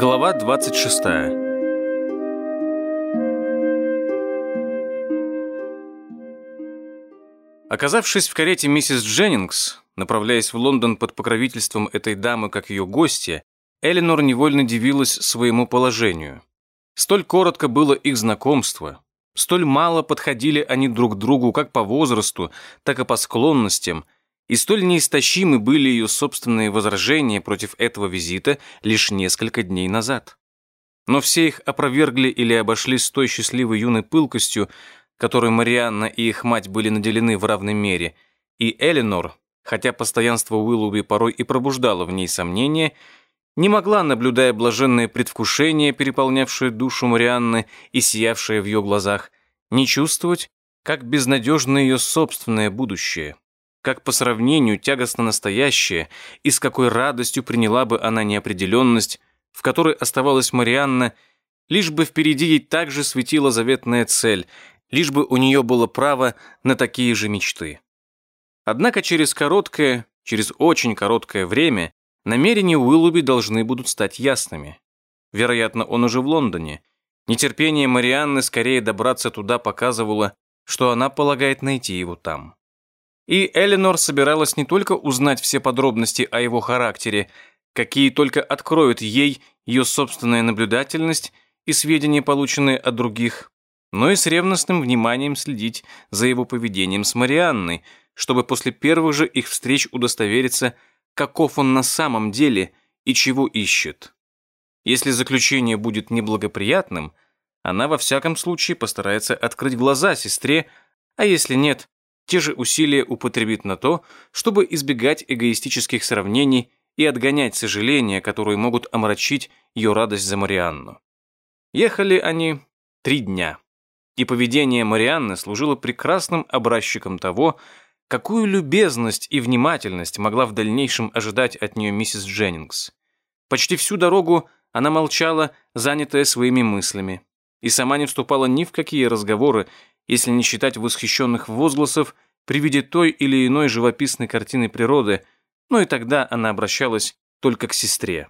Глава 26. Оказавшись в карете миссис Дженнингс, направляясь в Лондон под покровительством этой дамы как ее гостья, Эленор невольно дивилась своему положению. Столь коротко было их знакомство, столь мало подходили они друг другу как по возрасту, так и по склонностям – и столь неистощимы были ее собственные возражения против этого визита лишь несколько дней назад. Но все их опровергли или обошли с той счастливой юной пылкостью, которой Марианна и их мать были наделены в равной мере, и Эленор, хотя постоянство Уиллуби порой и пробуждало в ней сомнения, не могла, наблюдая блаженное предвкушение, переполнявшее душу Марианны и сиявшее в ее глазах, не чувствовать, как безнадежно ее собственное будущее как по сравнению тягостно настоящее и с какой радостью приняла бы она неопределенность, в которой оставалась Марианна, лишь бы впереди ей также светила заветная цель, лишь бы у нее было право на такие же мечты. Однако через короткое, через очень короткое время намерения Уиллуби должны будут стать ясными. Вероятно, он уже в Лондоне. Нетерпение Марианны скорее добраться туда показывало, что она полагает найти его там. И Эленор собиралась не только узнать все подробности о его характере, какие только откроют ей ее собственная наблюдательность и сведения, полученные от других, но и с ревностным вниманием следить за его поведением с Марианной, чтобы после первых же их встреч удостовериться, каков он на самом деле и чего ищет. Если заключение будет неблагоприятным, она во всяком случае постарается открыть глаза сестре, а если нет, те же усилия употребит на то, чтобы избегать эгоистических сравнений и отгонять сожаления, которые могут омрачить ее радость за Марианну. Ехали они три дня, и поведение Марианны служило прекрасным образчиком того, какую любезность и внимательность могла в дальнейшем ожидать от нее миссис Дженнингс. Почти всю дорогу она молчала, занятая своими мыслями, и сама не вступала ни в какие разговоры, если не считать восхищенных возгласов при виде той или иной живописной картины природы, но и тогда она обращалась только к сестре.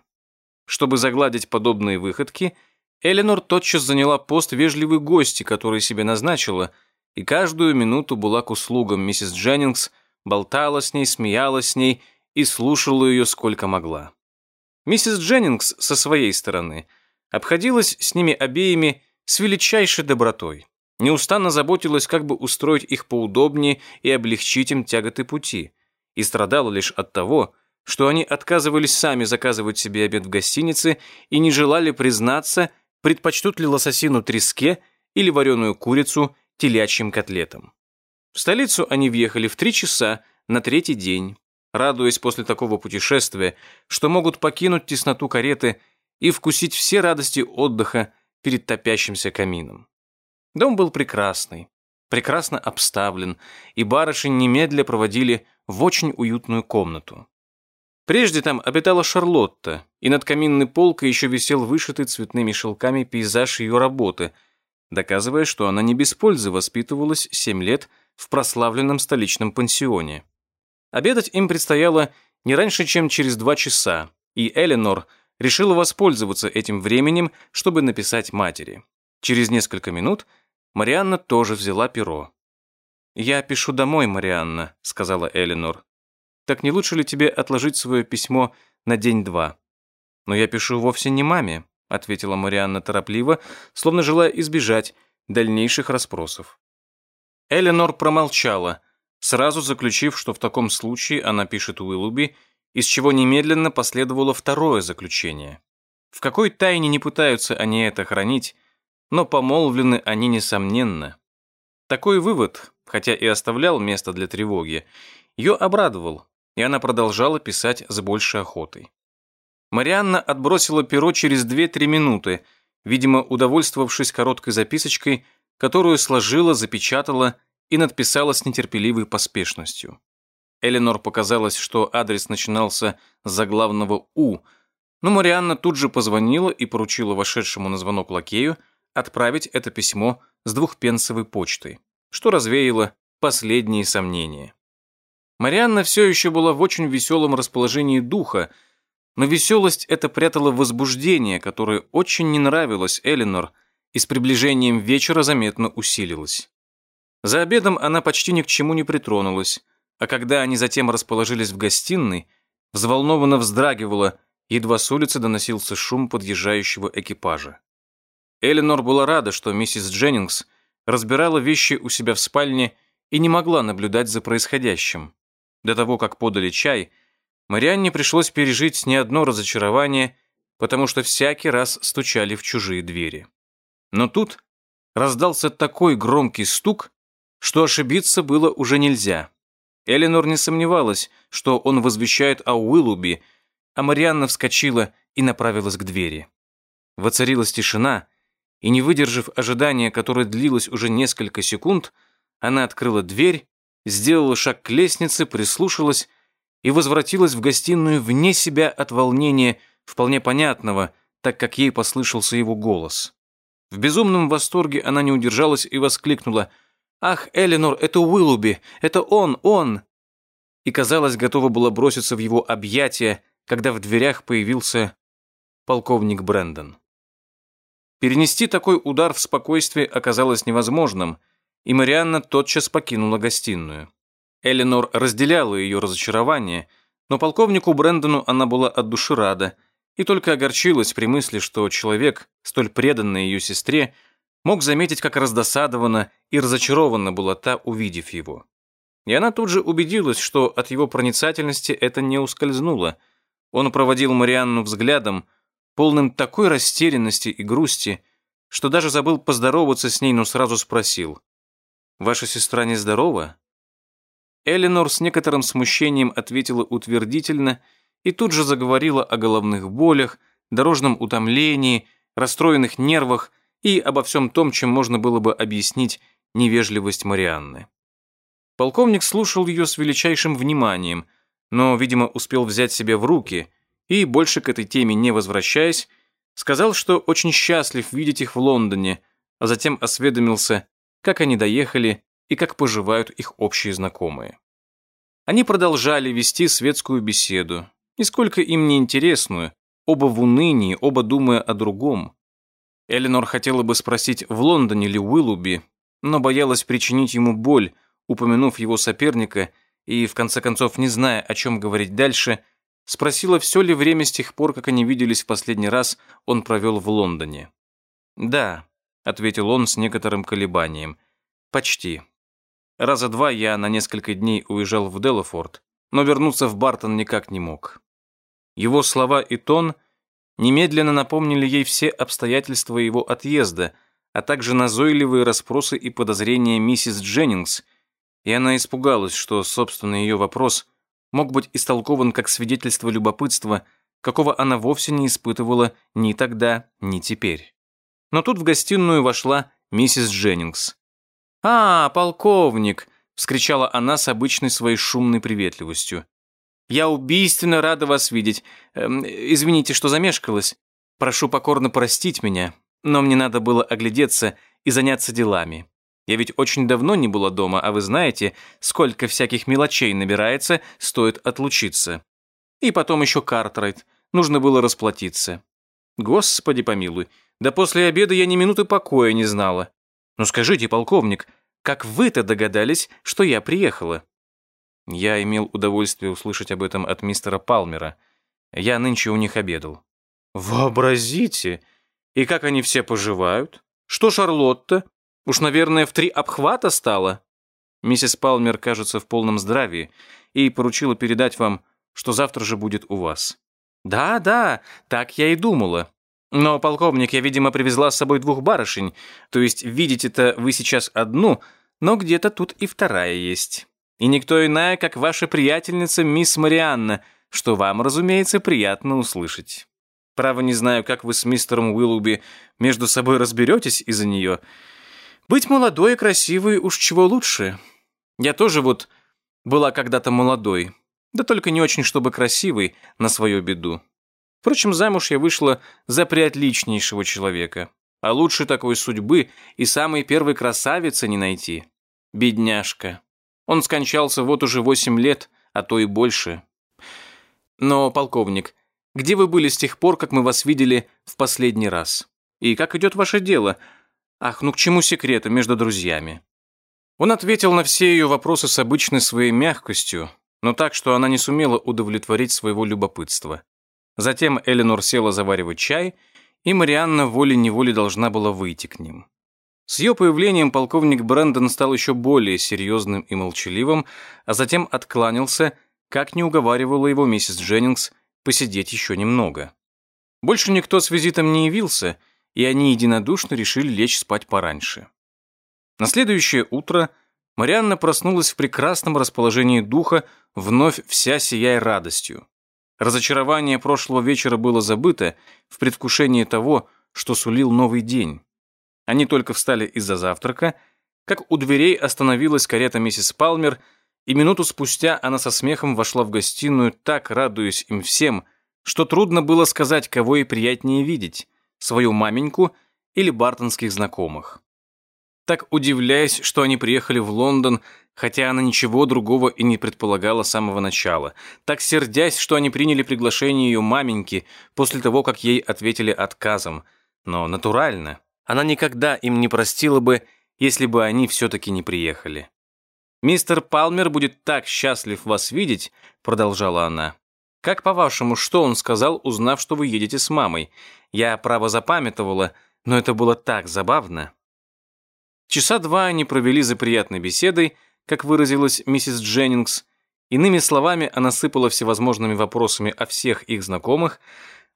Чтобы загладить подобные выходки, Эленор тотчас заняла пост вежливой гости, который себе назначила, и каждую минуту была к услугам миссис Дженнингс, болтала с ней, смеялась с ней и слушала ее сколько могла. Миссис Дженнингс со своей стороны обходилась с ними обеими с величайшей добротой неустанно заботилась, как бы устроить их поудобнее и облегчить им тяготы пути, и страдала лишь от того, что они отказывались сами заказывать себе обед в гостинице и не желали признаться, предпочтут ли лососину треске или вареную курицу телячьим котлетам. В столицу они въехали в три часа на третий день, радуясь после такого путешествия, что могут покинуть тесноту кареты и вкусить все радости отдыха перед топящимся камином. Дом был прекрасный, прекрасно обставлен, и барышень немедля проводили в очень уютную комнату. Прежде там обитала Шарлотта, и над каминной полкой еще висел вышитый цветными шелками пейзаж ее работы, доказывая, что она не без пользы воспитывалась семь лет в прославленном столичном пансионе. Обедать им предстояло не раньше, чем через два часа, и Эленор решила воспользоваться этим временем, чтобы написать матери. Через несколько минут – Марианна тоже взяла перо. «Я пишу домой, Марианна», — сказала Эленор. «Так не лучше ли тебе отложить свое письмо на день-два?» «Но я пишу вовсе не маме», — ответила Марианна торопливо, словно желая избежать дальнейших расспросов. Эленор промолчала, сразу заключив, что в таком случае она пишет Уиллуби, из чего немедленно последовало второе заключение. В какой тайне не пытаются они это хранить, но помолвлены они несомненно. Такой вывод, хотя и оставлял место для тревоги, ее обрадовал, и она продолжала писать с большей охотой. Марианна отбросила перо через 2-3 минуты, видимо, удовольствовавшись короткой записочкой, которую сложила, запечатала и надписала с нетерпеливой поспешностью. Эленор показалось, что адрес начинался с заглавного «У», но Марианна тут же позвонила и поручила вошедшему на звонок лакею отправить это письмо с двухпенсовой почтой, что развеяло последние сомнения. Марианна все еще была в очень веселом расположении духа, но веселость эта прятала возбуждение, которое очень не нравилось Эленор и с приближением вечера заметно усилилось. За обедом она почти ни к чему не притронулась, а когда они затем расположились в гостиной, взволнованно вздрагивала, едва с улицы доносился шум подъезжающего экипажа. Эленор была рада, что миссис Дженнингс разбирала вещи у себя в спальне и не могла наблюдать за происходящим. До того, как подали чай, Марианне пришлось пережить не одно разочарование, потому что всякий раз стучали в чужие двери. Но тут раздался такой громкий стук, что ошибиться было уже нельзя. Эленор не сомневалась, что он возвещает о Уиллуби, а Марианна вскочила и направилась к двери. Воцарилась тишина, и, не выдержав ожидания, которое длилось уже несколько секунд, она открыла дверь, сделала шаг к лестнице, прислушалась и возвратилась в гостиную вне себя от волнения, вполне понятного, так как ей послышался его голос. В безумном восторге она не удержалась и воскликнула «Ах, Эленор, это Уиллуби! Это он, он!» И, казалось, готова была броситься в его объятия, когда в дверях появился полковник Брэндон. Перенести такой удар в спокойствии оказалось невозможным, и Марианна тотчас покинула гостиную. Эленор разделяла ее разочарование, но полковнику Брэндону она была от души рада – и только огорчилась при мысли, что человек, столь преданный ее сестре, мог заметить, как раздосадована и разочарована была та, увидев его. И она тут же убедилась, что от его проницательности это не ускользнуло. Он проводил Марианну взглядом, полным такой растерянности и грусти, что даже забыл поздороваться с ней, но сразу спросил. «Ваша сестра нездорова?» Эленор с некоторым смущением ответила утвердительно и тут же заговорила о головных болях, дорожном утомлении, расстроенных нервах и обо всем том, чем можно было бы объяснить невежливость Марианны. Полковник слушал ее с величайшим вниманием, но, видимо, успел взять себя в руки и, больше к этой теме не возвращаясь, сказал, что очень счастлив видеть их в Лондоне, а затем осведомился, как они доехали и как поживают их общие знакомые. Они продолжали вести светскую беседу, нисколько им не интересную, оба в унынии, оба думая о другом. Эленор хотела бы спросить, в Лондоне ли Уиллуби, но боялась причинить ему боль, упомянув его соперника, и, в конце концов, не зная, о чем говорить дальше, спросила, все ли время с тех пор, как они виделись в последний раз, он провел в Лондоне. «Да», — ответил он с некоторым колебанием, — «почти. Раза два я на несколько дней уезжал в Делафорд, но вернуться в Бартон никак не мог. Его слова и тон немедленно напомнили ей все обстоятельства его отъезда, а также назойливые расспросы и подозрения миссис Дженнингс, и она испугалась, что, собственно, ее вопрос мог быть истолкован как свидетельство любопытства, какого она вовсе не испытывала ни тогда, ни теперь. Но тут в гостиную вошла миссис Дженнингс. «А, полковник!» — вскричала она с обычной своей шумной приветливостью. Я убийственно рада вас видеть. Эм, извините, что замешкалась. Прошу покорно простить меня, но мне надо было оглядеться и заняться делами. Я ведь очень давно не была дома, а вы знаете, сколько всяких мелочей набирается, стоит отлучиться. И потом еще Картрайт. Нужно было расплатиться. Господи помилуй, да после обеда я ни минуты покоя не знала. Ну скажите, полковник, как вы-то догадались, что я приехала? Я имел удовольствие услышать об этом от мистера Палмера. Я нынче у них обедал. Вообразите! И как они все поживают? Что Шарлотта? Уж, наверное, в три обхвата стала? Миссис Палмер, кажется, в полном здравии и поручила передать вам, что завтра же будет у вас. Да, да, так я и думала. Но, полковник, я, видимо, привезла с собой двух барышень. То есть, видите-то вы сейчас одну, но где-то тут и вторая есть и никто иная, как ваша приятельница мисс Марианна, что вам, разумеется, приятно услышать. Право не знаю, как вы с мистером Уиллуби между собой разберетесь из-за нее. Быть молодой и красивой уж чего лучше. Я тоже вот была когда-то молодой, да только не очень, чтобы красивой, на свою беду. Впрочем, замуж я вышла за приотличнейшего человека, а лучше такой судьбы и самой первой красавицы не найти. Бедняжка. Он скончался вот уже восемь лет, а то и больше. Но, полковник, где вы были с тех пор, как мы вас видели в последний раз? И как идет ваше дело? Ах, ну к чему секреты между друзьями?» Он ответил на все ее вопросы с обычной своей мягкостью, но так, что она не сумела удовлетворить своего любопытства. Затем Эленор села заваривать чай, и Марианна волей-неволей должна была выйти к ним. С ее появлением полковник Брэндон стал еще более серьезным и молчаливым, а затем откланялся, как не уговаривала его миссис Дженнингс посидеть еще немного. Больше никто с визитом не явился, и они единодушно решили лечь спать пораньше. На следующее утро Марианна проснулась в прекрасном расположении духа, вновь вся сияя радостью. Разочарование прошлого вечера было забыто в предвкушении того, что сулил новый день. Они только встали из-за завтрака, как у дверей остановилась карета миссис Палмер, и минуту спустя она со смехом вошла в гостиную, так радуясь им всем, что трудно было сказать, кого ей приятнее видеть – свою маменьку или бартонских знакомых. Так удивляясь, что они приехали в Лондон, хотя она ничего другого и не предполагала с самого начала, так сердясь, что они приняли приглашение ее маменьки после того, как ей ответили отказом, но натурально – она никогда им не простила бы, если бы они все-таки не приехали. «Мистер Палмер будет так счастлив вас видеть», — продолжала она. «Как, по-вашему, что он сказал, узнав, что вы едете с мамой? Я, право, запамятовала, но это было так забавно». Часа два они провели за приятной беседой, как выразилась миссис Дженнингс. Иными словами, она сыпала всевозможными вопросами о всех их знакомых,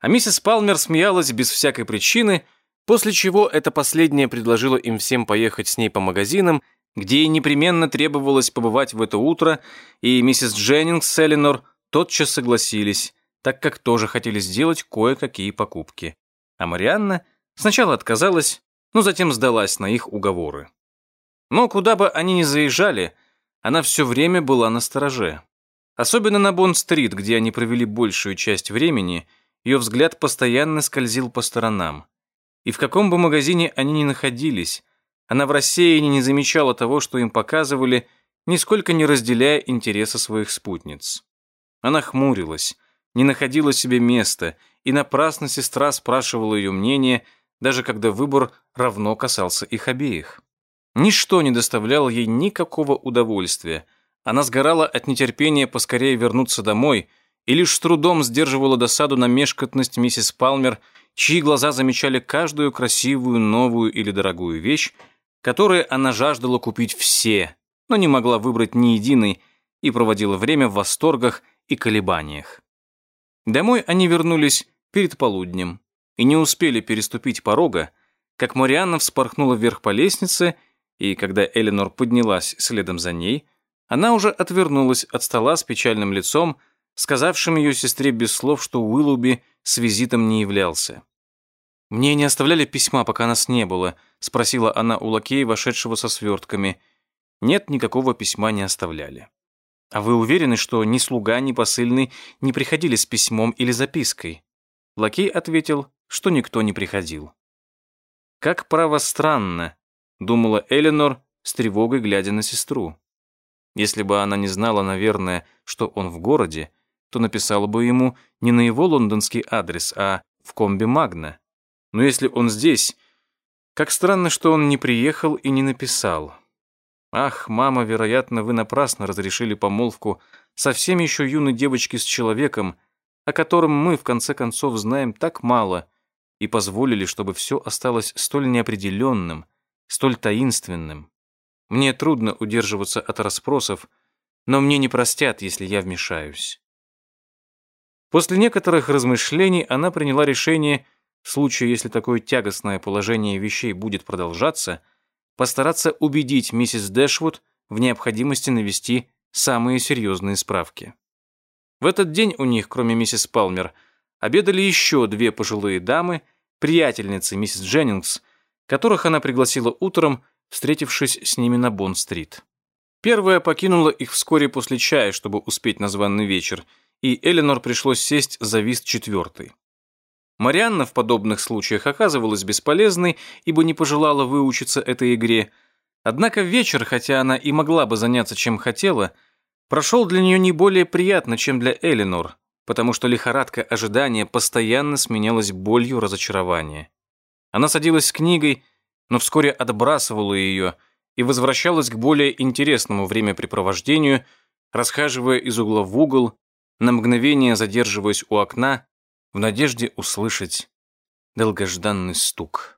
а миссис Палмер смеялась без всякой причины, После чего это последнее предложило им всем поехать с ней по магазинам, где ей непременно требовалось побывать в это утро, и миссис Дженнингс с Эленор тотчас согласились, так как тоже хотели сделать кое-какие покупки. А Марианна сначала отказалась, но затем сдалась на их уговоры. Но куда бы они ни заезжали, она все время была на стороже. Особенно на Бонд-стрит, где они провели большую часть времени, ее взгляд постоянно скользил по сторонам. И в каком бы магазине они ни находились, она в рассеянии не замечала того, что им показывали, нисколько не разделяя интереса своих спутниц. Она хмурилась, не находила себе места, и напрасно сестра спрашивала ее мнение, даже когда выбор равно касался их обеих. Ничто не доставляло ей никакого удовольствия. Она сгорала от нетерпения поскорее вернуться домой и лишь с трудом сдерживала досаду на мешкотность миссис Палмер – чьи глаза замечали каждую красивую, новую или дорогую вещь, которые она жаждала купить все, но не могла выбрать ни единой и проводила время в восторгах и колебаниях. Домой они вернулись перед полуднем и не успели переступить порога, как Марианна вспорхнула вверх по лестнице, и когда Эленор поднялась следом за ней, она уже отвернулась от стола с печальным лицом, сказавшим ее сестре без слов, что Уиллуби с визитом не являлся. «Мне не оставляли письма, пока нас не было?» — спросила она у лакея, вошедшего со свертками. «Нет, никакого письма не оставляли». «А вы уверены, что ни слуга, ни посыльный не приходили с письмом или запиской?» Лакей ответил, что никто не приходил. «Как право странно», — думала Эленор, с тревогой глядя на сестру. Если бы она не знала, наверное, что он в городе, то написала бы ему не на его лондонский адрес, а в комби Магна. Но если он здесь, как странно, что он не приехал и не написал. Ах, мама, вероятно, вы напрасно разрешили помолвку совсем еще юной девочки с человеком, о котором мы, в конце концов, знаем так мало, и позволили, чтобы все осталось столь неопределенным, столь таинственным. Мне трудно удерживаться от расспросов, но мне не простят, если я вмешаюсь. После некоторых размышлений она приняла решение, в случае, если такое тягостное положение вещей будет продолжаться, постараться убедить миссис Дэшвуд в необходимости навести самые серьезные справки. В этот день у них, кроме миссис Палмер, обедали еще две пожилые дамы, приятельницы миссис Дженнингс, которых она пригласила утром, встретившись с ними на Бонн-стрит. Первая покинула их вскоре после чая, чтобы успеть на званный вечер – и Эленор пришлось сесть за вист четвертый. Марианна в подобных случаях оказывалась бесполезной, ибо не пожелала выучиться этой игре. Однако вечер, хотя она и могла бы заняться чем хотела, прошел для нее не более приятно, чем для Эленор, потому что лихорадка ожидания постоянно сменялась болью разочарования. Она садилась с книгой, но вскоре отбрасывала ее и возвращалась к более интересному времяпрепровождению, расхаживая из угла в угол, на мгновение задерживаясь у окна, в надежде услышать долгожданный стук.